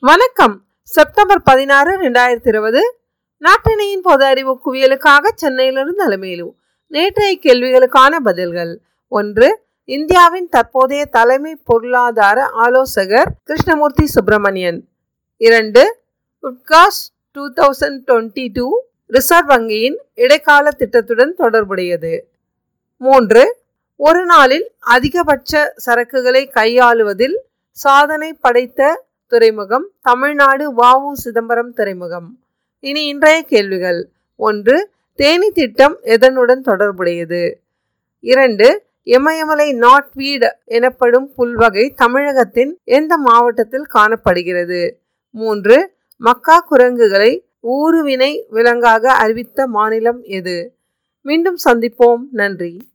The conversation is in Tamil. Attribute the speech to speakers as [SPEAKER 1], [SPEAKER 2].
[SPEAKER 1] வணக்கம். செப்டம்பர் பதினாறு ரெண்டாயிரத்தி இருபது. நாட்டினையின் பொது அறிவு குவியலுக்காக சென்னையிலிருந்து அலமேலு. நேற்றைய கேள்விகளுக்கான பதில்கள். ஒன்று இந்தியாவின் தற்போதைய தலைமை பொருளாதார ஆலோசகர் கிருஷ்ணமூர்த்தி சுப்பிரமணியன். இரண்டு உட்காஸ் two thousand twenty two reserve வங்கியின் இடைக்கால திட்டத்துடன் தொடர்புடையது. மூன்று ஒரு நாளில் அதிகபட்ச சரக்குகளை கையாளுவதில் சாதனை படைத்த துறைமுகம் தமிழ்நாடு வாவு சிதம்பரம் துறைமுகம். இனி இன்றைய கேள்விகள். ஒன்று தேனி திட்டம் எதனுடன் தொடர்புடையது? இரண்டு இமயமலை நாட்வீடு எனப்படும் புல்வகை தமிழகத்தின் எந்த மாவட்டத்தில் காணப்படுகிறது? மூன்று மக்கா குரங்குகளை ஊருவினை விலங்காக அறிவித்த மாநிலம் எது? மீண்டும் சந்திப்போம். நன்றி.